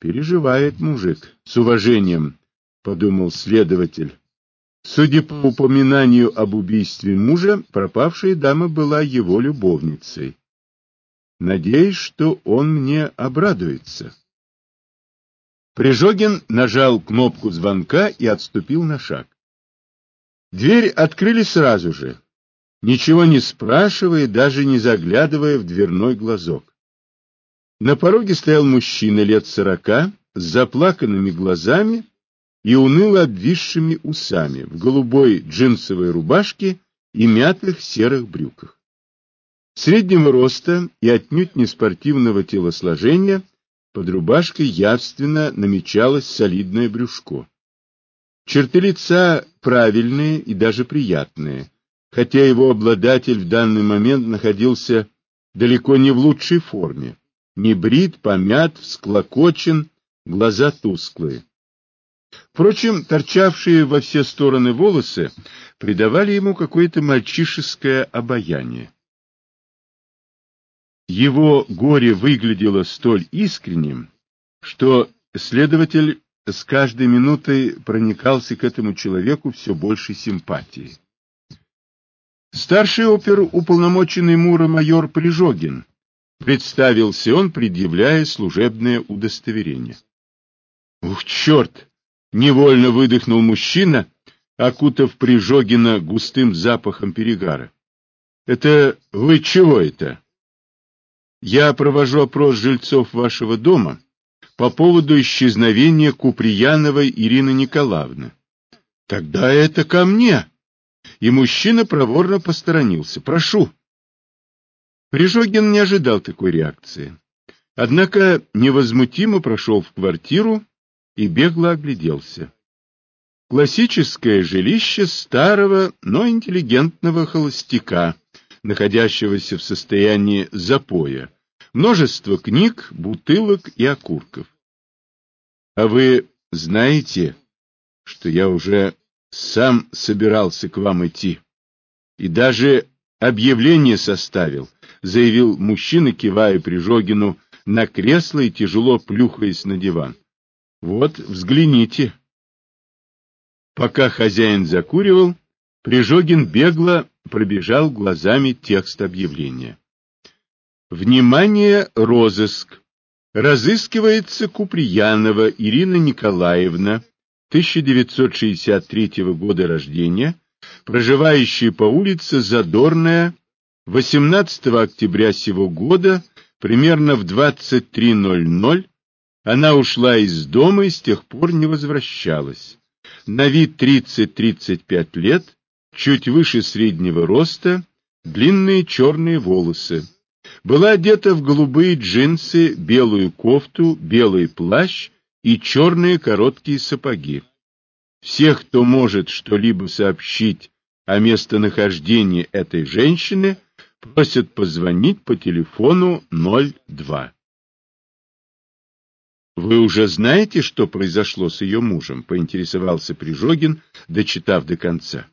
Переживает мужик. С уважением, подумал следователь. Судя по упоминанию об убийстве мужа, пропавшая дама была его любовницей. Надеюсь, что он мне обрадуется. Прижогин нажал кнопку звонка и отступил на шаг. Дверь открыли сразу же, ничего не спрашивая, даже не заглядывая в дверной глазок. На пороге стоял мужчина лет сорока, с заплаканными глазами и уныло обвисшими усами, в голубой джинсовой рубашке и мятых серых брюках. Среднего роста и отнюдь не спортивного телосложения под рубашкой явственно намечалось солидное брюшко. Черты лица правильные и даже приятные, хотя его обладатель в данный момент находился далеко не в лучшей форме. Не брит, помят, всклокочен, глаза тусклые. Впрочем, торчавшие во все стороны волосы придавали ему какое-то мальчишеское обаяние. Его горе выглядело столь искренним, что следователь с каждой минутой проникался к этому человеку все большей симпатией. Старший опер, уполномоченный Мура майор Прижогин, представился он, предъявляя служебное удостоверение. «Ух, черт!» — невольно выдохнул мужчина, окутав Прижогина густым запахом перегара. «Это вы чего это?» «Я провожу опрос жильцов вашего дома по поводу исчезновения Куприяновой Ирины Николаевны». «Тогда это ко мне!» И мужчина проворно посторонился. «Прошу!» Прижогин не ожидал такой реакции. Однако невозмутимо прошел в квартиру и бегло огляделся. Классическое жилище старого, но интеллигентного холостяка, находящегося в состоянии запоя, множество книг, бутылок и окурков. А вы знаете, что я уже сам собирался к вам идти и даже объявление составил, заявил мужчина, кивая Прижогину на кресло и тяжело плюхаясь на диван. Вот, взгляните. Пока хозяин закуривал, Прижогин бегло пробежал глазами текст объявления. Внимание, розыск! Разыскивается Куприянова Ирина Николаевна, 1963 года рождения, проживающая по улице Задорная, 18 октября сего года, примерно в 23.00, она ушла из дома и с тех пор не возвращалась. На вид 30-35 лет, чуть выше среднего роста, длинные черные волосы. Была одета в голубые джинсы, белую кофту, белый плащ и черные короткие сапоги. Всех, кто может что-либо сообщить о местонахождении этой женщины, просят позвонить по телефону 02. «Вы уже знаете, что произошло с ее мужем?» — поинтересовался Прижогин, дочитав до конца.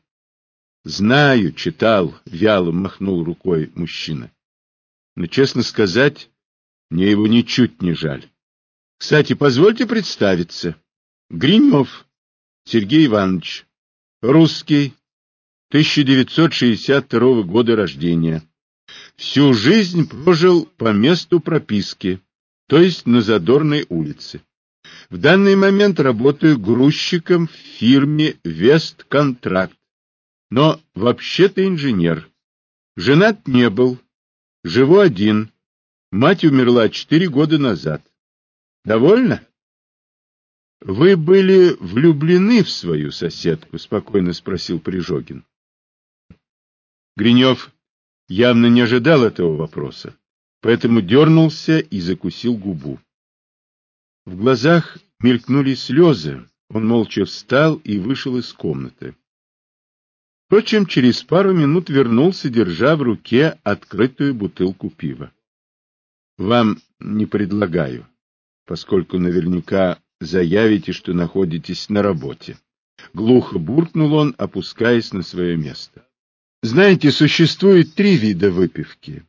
«Знаю, читал», — вяло махнул рукой мужчина. «Но, честно сказать, мне его ничуть не жаль. Кстати, позвольте представиться. Гринев Сергей Иванович, русский, 1962 года рождения. Всю жизнь прожил по месту прописки, то есть на Задорной улице. В данный момент работаю грузчиком в фирме «Вестконтракт», но вообще-то инженер. Женат не был, живу один, мать умерла четыре года назад. Довольно? — Вы были влюблены в свою соседку? — спокойно спросил Прижогин. Гринев явно не ожидал этого вопроса поэтому дернулся и закусил губу. В глазах мелькнули слезы, он молча встал и вышел из комнаты. Впрочем, через пару минут вернулся, держа в руке открытую бутылку пива. — Вам не предлагаю, поскольку наверняка заявите, что находитесь на работе. Глухо буркнул он, опускаясь на свое место. Знаете, существует три вида выпивки.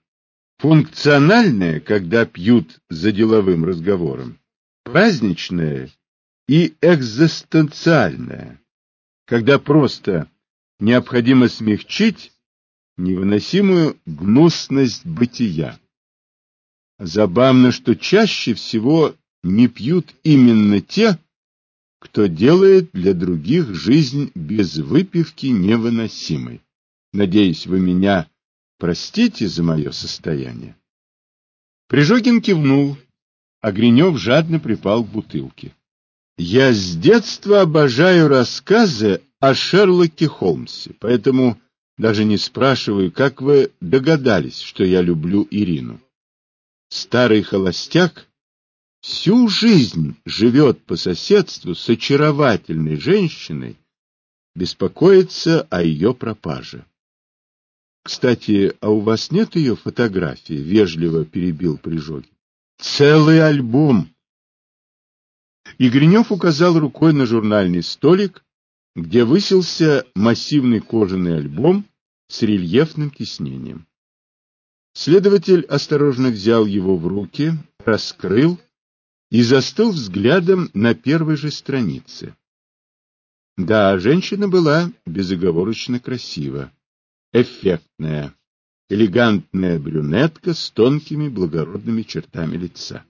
Функциональная, когда пьют за деловым разговором, праздничное и экзистенциальное, когда просто необходимо смягчить невыносимую гнусность бытия. Забавно, что чаще всего не пьют именно те, кто делает для других жизнь без выпивки невыносимой. Надеюсь, вы меня простите за мое состояние. Прижогин кивнул, а Гринев жадно припал к бутылке. Я с детства обожаю рассказы о Шерлоке Холмсе, поэтому даже не спрашиваю, как вы догадались, что я люблю Ирину. Старый холостяк всю жизнь живет по соседству с очаровательной женщиной, беспокоится о ее пропаже. Кстати, а у вас нет ее фотографии? Вежливо перебил Прижогин. Целый альбом. И Гринев указал рукой на журнальный столик, где высился массивный кожаный альбом с рельефным тиснением. Следователь осторожно взял его в руки, раскрыл и застыл взглядом на первой же странице. Да, женщина была безоговорочно красива, эффектная, элегантная брюнетка с тонкими благородными чертами лица.